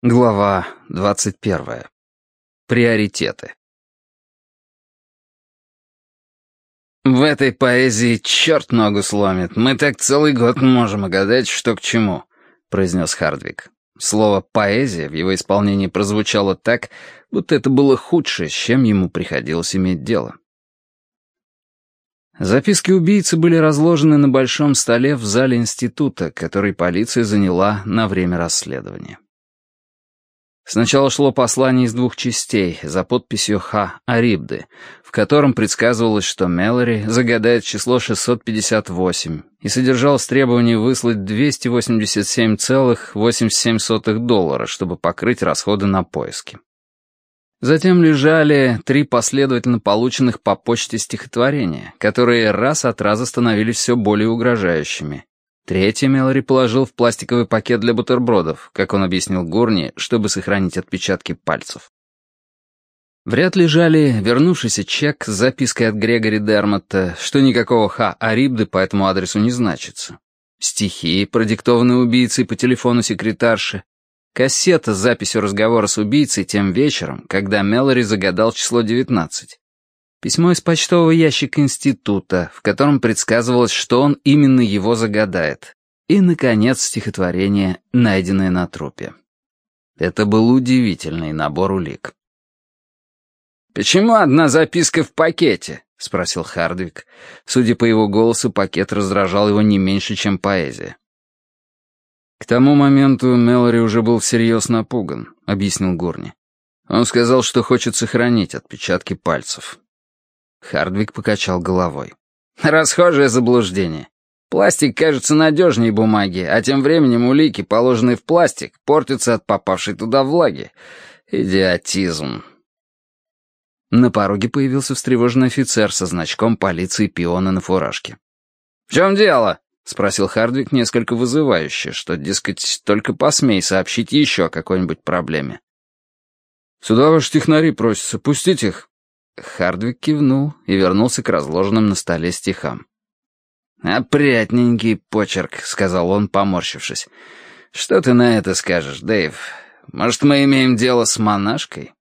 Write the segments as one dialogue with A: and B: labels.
A: Глава 21. Приоритеты. В этой поэзии черт ногу сломит. Мы так целый год можем угадать, что к чему, произнес Хардвик. Слово «поэзия» в его исполнении прозвучало так, будто это было худшее, с чем ему приходилось иметь дело. Записки убийцы были разложены на большом столе в зале института, который полиция заняла на время расследования. Сначала шло послание из двух частей за подписью Ха Арибды, в котором предсказывалось, что Мэлори загадает число 658 и содержалось требование выслать 287,87 доллара, чтобы покрыть расходы на поиски. Затем лежали три последовательно полученных по почте стихотворения, которые раз от раза становились все более угрожающими, Третье Мелори положил в пластиковый пакет для бутербродов, как он объяснил Гурни, чтобы сохранить отпечатки пальцев. В ряд лежали вернувшийся чек с запиской от Грегори Дермотта, что никакого Ха Арибды по этому адресу не значится. Стихи, продиктованные убийцей по телефону секретарши. Кассета с записью разговора с убийцей тем вечером, когда Мелори загадал число 19. Письмо из почтового ящика института, в котором предсказывалось, что он именно его загадает. И, наконец, стихотворение, найденное на трупе. Это был удивительный набор улик.
B: «Почему одна записка в пакете?» — спросил Хардвик.
A: Судя по его голосу, пакет раздражал его не меньше, чем поэзия. «К тому моменту Мэлори уже был всерьез напуган», — объяснил Горни. Он сказал, что хочет сохранить отпечатки пальцев.
B: Хардвик покачал головой. «Расхожее заблуждение. Пластик кажется надежнее бумаги, а тем временем улики, положенные в пластик, портятся от попавшей туда влаги. Идиотизм».
A: На пороге появился встревоженный офицер со значком полиции пиона на фуражке.
B: «В чем дело?»
A: — спросил Хардвик несколько вызывающе, что, дескать, только посмей сообщить еще о какой-нибудь проблеме.
C: «Сюда ваши технари просятся, пустить их».
A: Хардвик кивнул и вернулся к разложенным на столе стихам.
B: «Опрятненький почерк», — сказал он, поморщившись. «Что ты на это скажешь, Дэйв? Может, мы имеем дело с монашкой?»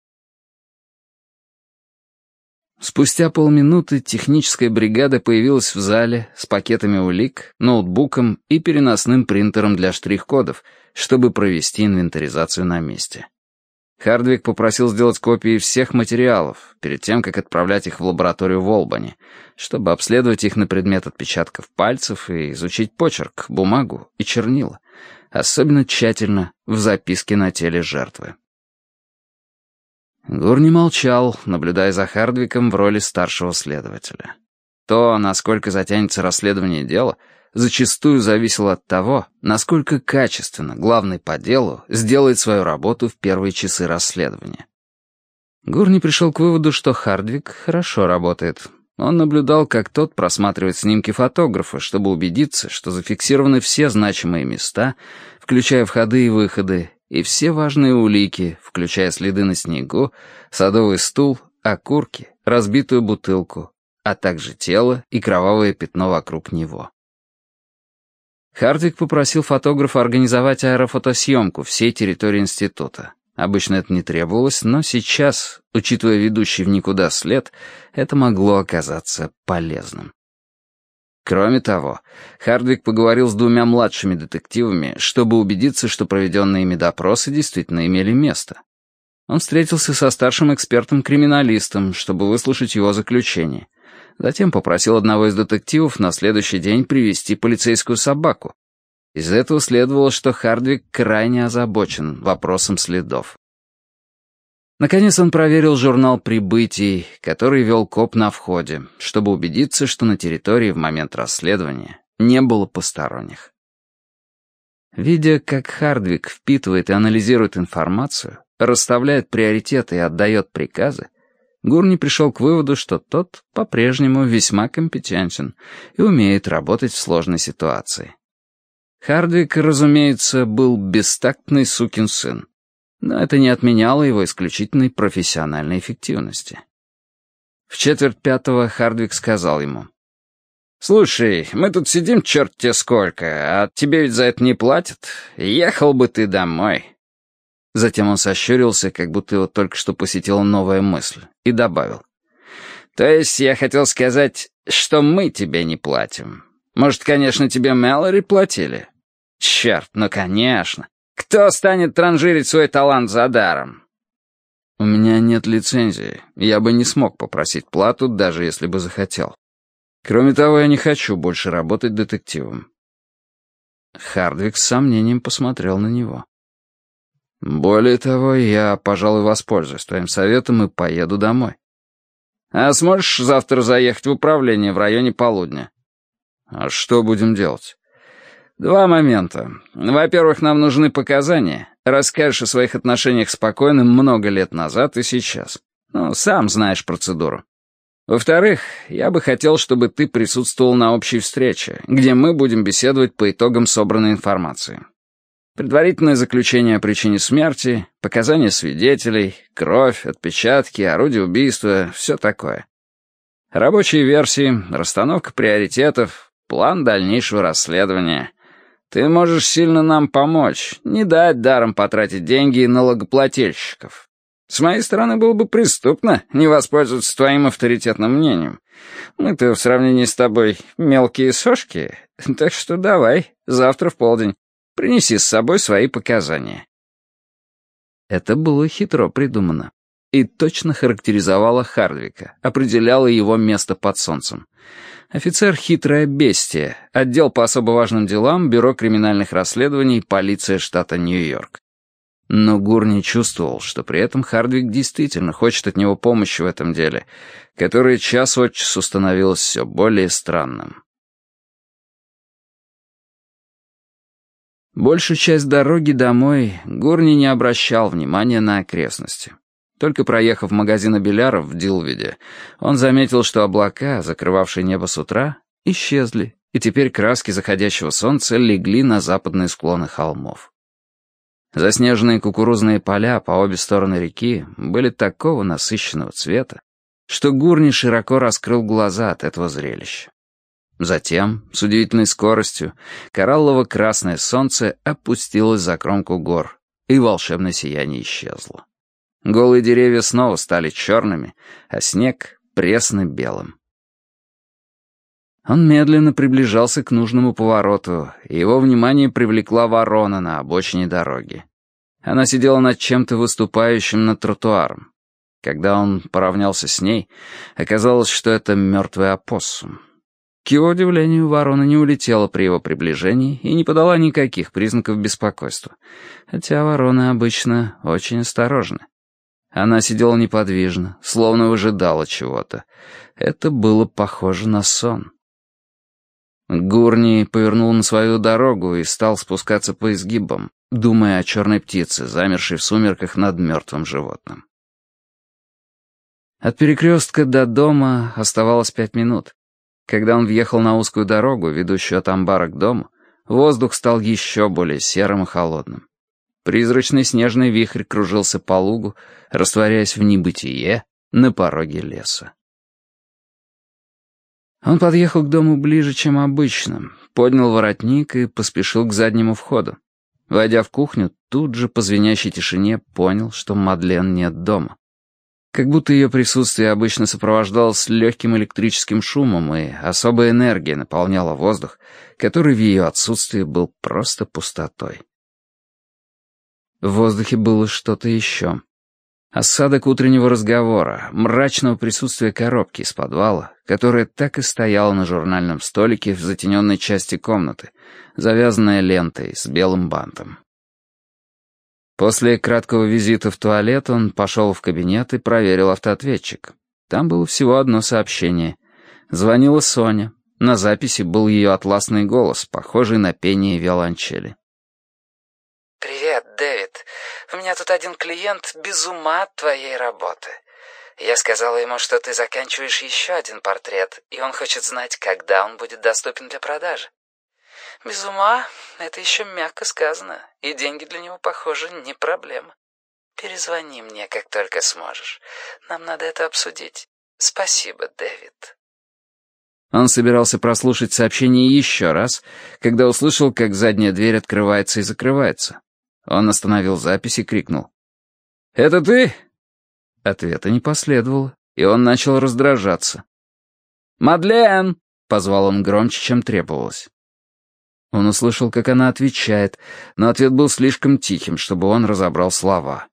A: Спустя полминуты техническая бригада появилась в зале с пакетами улик, ноутбуком и переносным принтером для штрих-кодов, чтобы провести инвентаризацию на месте. Хардвик попросил сделать копии всех материалов перед тем, как отправлять их в лабораторию в Олбани, чтобы обследовать их на предмет отпечатков пальцев и изучить почерк, бумагу и чернила, особенно тщательно в записке на теле жертвы. Гур не молчал, наблюдая за Хардвиком в роли старшего следователя. То, насколько затянется расследование дела — зачастую зависело от того, насколько качественно главный по делу сделает свою работу в первые часы расследования. Гурни пришел к выводу, что Хардвик хорошо работает. Он наблюдал, как тот просматривает снимки фотографа, чтобы убедиться, что зафиксированы все значимые места, включая входы и выходы, и все важные улики, включая следы на снегу, садовый стул, окурки, разбитую бутылку, а также тело и кровавое пятно вокруг него. Хардвик попросил фотографа организовать аэрофотосъемку всей территории института. Обычно это не требовалось, но сейчас, учитывая ведущий в никуда след, это могло оказаться полезным. Кроме того, Хардвик поговорил с двумя младшими детективами, чтобы убедиться, что проведенные ими допросы действительно имели место. Он встретился со старшим экспертом-криминалистом, чтобы выслушать его заключение. Затем попросил одного из детективов на следующий день привести полицейскую собаку. Из этого следовало, что Хардвик крайне озабочен вопросом следов. Наконец он проверил журнал прибытий, который вел коп на входе, чтобы убедиться, что на территории в момент расследования не было посторонних. Видя, как Хардвик впитывает и анализирует информацию, расставляет приоритеты и отдает приказы, Гурни пришел к выводу, что тот по-прежнему весьма компетентен и умеет работать в сложной ситуации. Хардвик, разумеется, был бестактный сукин сын, но это не отменяло его исключительной профессиональной эффективности. В четверть пятого Хардвик сказал ему, «Слушай, мы тут сидим черт те сколько, а тебе ведь за это не платят. Ехал бы ты домой». Затем он сощурился, как будто его только что посетила новая мысль, и добавил. «То есть я хотел сказать, что мы тебе не платим. Может, конечно, тебе Мэлори платили? Черт, ну конечно. Кто станет транжирить свой талант за даром?»
C: «У меня нет лицензии. Я бы не смог попросить плату, даже если бы захотел. Кроме того, я не хочу больше работать детективом». Хардвик с сомнением посмотрел на него. «Более того, я, пожалуй, воспользуюсь твоим советом и поеду домой».
A: «А сможешь завтра заехать в управление в районе полудня?»
C: «А что будем делать?»
A: «Два момента. Во-первых, нам нужны показания. Расскажешь о своих отношениях с покойным много лет назад и сейчас. Ну, сам знаешь процедуру. Во-вторых, я бы хотел, чтобы ты присутствовал на общей встрече, где мы будем беседовать по итогам собранной информации. Предварительное заключение о причине смерти, показания свидетелей, кровь, отпечатки, орудие убийства, все такое. Рабочие версии, расстановка приоритетов, план дальнейшего расследования. Ты можешь сильно нам помочь, не дать даром потратить деньги налогоплательщиков. С моей стороны было бы преступно не воспользоваться твоим авторитетным мнением. Мы-то в сравнении с тобой мелкие сошки, так что давай, завтра в полдень. Принеси с собой свои показания».
B: Это было хитро придумано и точно характеризовало Хардвика, определяло его место под солнцем. Офицер — хитрое бестие, отдел по особо важным делам, бюро криминальных расследований, полиция штата Нью-Йорк. Но Гурни чувствовал, что при этом Хардвик действительно хочет от него помощи в этом деле, которое час от часу становилось все более странным. Большую часть дороги домой Гурни не обращал внимания на окрестности. Только проехав магазин Абеляров в Дилвиде, он заметил, что облака, закрывавшие небо с утра, исчезли, и теперь краски заходящего солнца легли на западные склоны холмов. Заснеженные кукурузные поля по обе стороны реки были такого насыщенного цвета, что Гурни широко раскрыл глаза от этого зрелища. Затем, с удивительной скоростью, кораллово-красное солнце опустилось за кромку гор, и волшебное сияние исчезло. Голые деревья снова стали черными, а снег — пресно-белым. Он медленно приближался к нужному повороту, и его внимание привлекла ворона на обочине дороги. Она сидела над чем-то выступающим над тротуаром. Когда он поравнялся с ней, оказалось, что это мертвый опоссум. К его удивлению, ворона не улетела при его приближении и не подала никаких признаков беспокойства, хотя вороны обычно очень осторожны. Она сидела неподвижно, словно выжидала чего-то. Это было похоже на сон. Гурни повернул на свою дорогу и стал спускаться по изгибам, думая о черной птице, замершей в сумерках над мертвым животным. От перекрестка до дома оставалось пять минут. Когда он въехал на узкую дорогу, ведущую от амбара к дому, воздух стал еще более серым и холодным. Призрачный снежный вихрь кружился по лугу, растворяясь в небытие на пороге леса. Он подъехал к дому ближе, чем обычно, поднял воротник и поспешил к заднему входу. Войдя в кухню, тут же по звенящей тишине понял, что Мадлен нет дома как будто ее присутствие обычно сопровождалось легким электрическим шумом, и особая энергия наполняла воздух, который в ее отсутствии был просто пустотой. В воздухе было что-то еще. Осадок утреннего разговора, мрачного присутствия коробки из подвала, которая так и стояла на журнальном столике в затененной части комнаты, завязанная лентой с белым бантом. После краткого визита в туалет он пошел в кабинет и проверил автоответчик. Там было всего одно сообщение. Звонила Соня. На записи был ее атласный голос, похожий на пение виолончели.
D: «Привет, Дэвид. У меня тут один клиент без ума от твоей работы. Я сказала ему, что ты заканчиваешь еще один портрет, и он хочет знать, когда он будет доступен для продажи. Без ума — это еще мягко сказано, и деньги для него, похоже, не проблема. Перезвони мне, как только сможешь. Нам надо это обсудить. Спасибо, Дэвид.
B: Он собирался прослушать сообщение еще раз, когда услышал, как задняя дверь открывается и закрывается.
A: Он остановил запись и крикнул. «Это ты?» Ответа не последовало, и он начал раздражаться. «Мадлен!» — позвал он громче, чем требовалось. Он услышал, как она отвечает, но ответ был слишком тихим, чтобы он разобрал слова.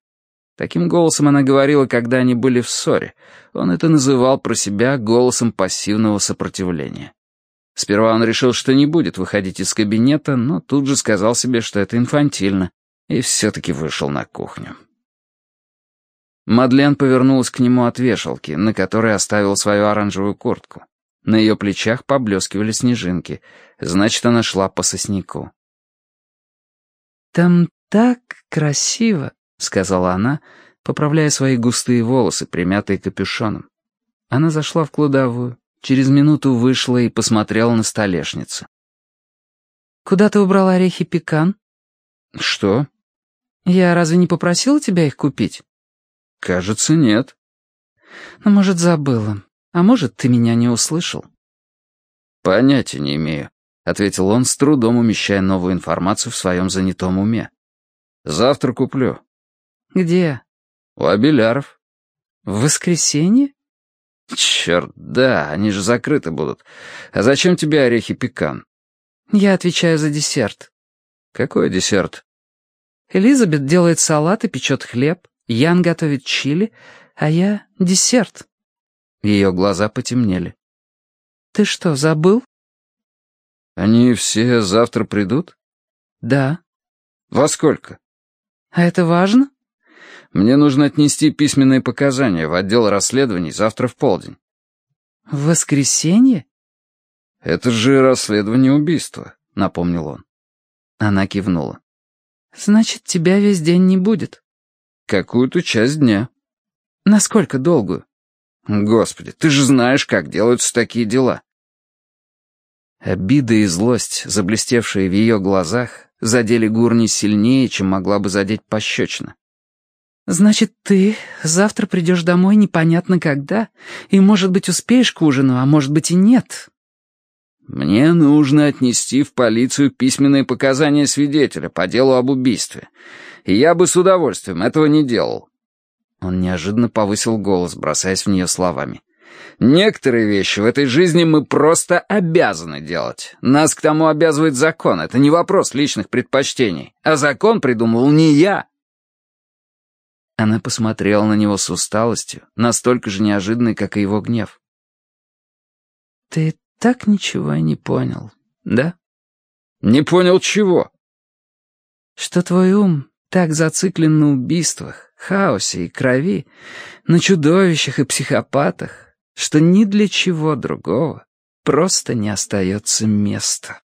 A: Таким голосом она говорила, когда они были в ссоре. Он это называл про себя голосом пассивного сопротивления. Сперва он решил, что не будет выходить из кабинета, но тут же сказал себе, что это инфантильно, и все-таки вышел на кухню. Мадлен повернулась к нему от вешалки, на которой оставил свою оранжевую куртку. На ее плечах поблескивали снежинки, значит, она шла по сосняку.
B: «Там так красиво», — сказала она, поправляя свои густые волосы, примятые капюшоном. Она зашла в кладовую, через минуту вышла и посмотрела на столешницу. «Куда ты убрал орехи пекан?»
A: «Что?»
B: «Я разве не попросила тебя их купить?»
A: «Кажется, нет».
B: «Ну, может, забыла. А может, ты меня не услышал?»
A: «Понятия не имею», — ответил он, с трудом умещая новую информацию в своем занятом уме. «Завтра куплю».
B: «Где?»
A: «У Абеляров».
B: «В воскресенье?»
A: «Черт, да, они же закрыты будут. А зачем тебе орехи пекан?»
B: «Я отвечаю за десерт».
A: «Какой десерт?»
B: «Элизабет делает салат и печет хлеб, Ян готовит чили, а я — десерт».
A: Ее глаза потемнели.
B: «Ты что, забыл?»
A: «Они все завтра придут?»
B: «Да».
A: «Во сколько?»
B: «А это важно?»
A: «Мне нужно отнести письменные показания в отдел расследований завтра в полдень».
B: «В воскресенье?»
A: «Это же расследование убийства», — напомнил он.
B: Она кивнула. «Значит, тебя весь день не будет?»
A: «Какую-то часть дня».
B: «Насколько долгую?»
A: «Господи, ты же знаешь, как делаются такие дела».
B: Обида и злость, заблестевшие в ее глазах, задели Гурни сильнее, чем могла бы задеть пощечина. «Значит, ты завтра придешь домой непонятно когда, и, может быть, успеешь к ужину, а может быть и нет».
A: «Мне нужно отнести в полицию письменные показания свидетеля по делу об убийстве, и я бы с удовольствием этого не делал».
B: Он неожиданно повысил голос, бросаясь в нее словами.
A: Некоторые вещи в этой жизни мы просто обязаны делать. Нас к тому обязывает закон. Это не вопрос личных предпочтений. А закон придумал не я.
B: Она посмотрела на него с усталостью, настолько же неожиданной, как и его гнев. «Ты так ничего и не понял, да?»
A: «Не понял чего?»
B: «Что твой ум так зациклен на убийствах, хаосе и крови, на чудовищах и психопатах, что ни для чего другого просто не остается места.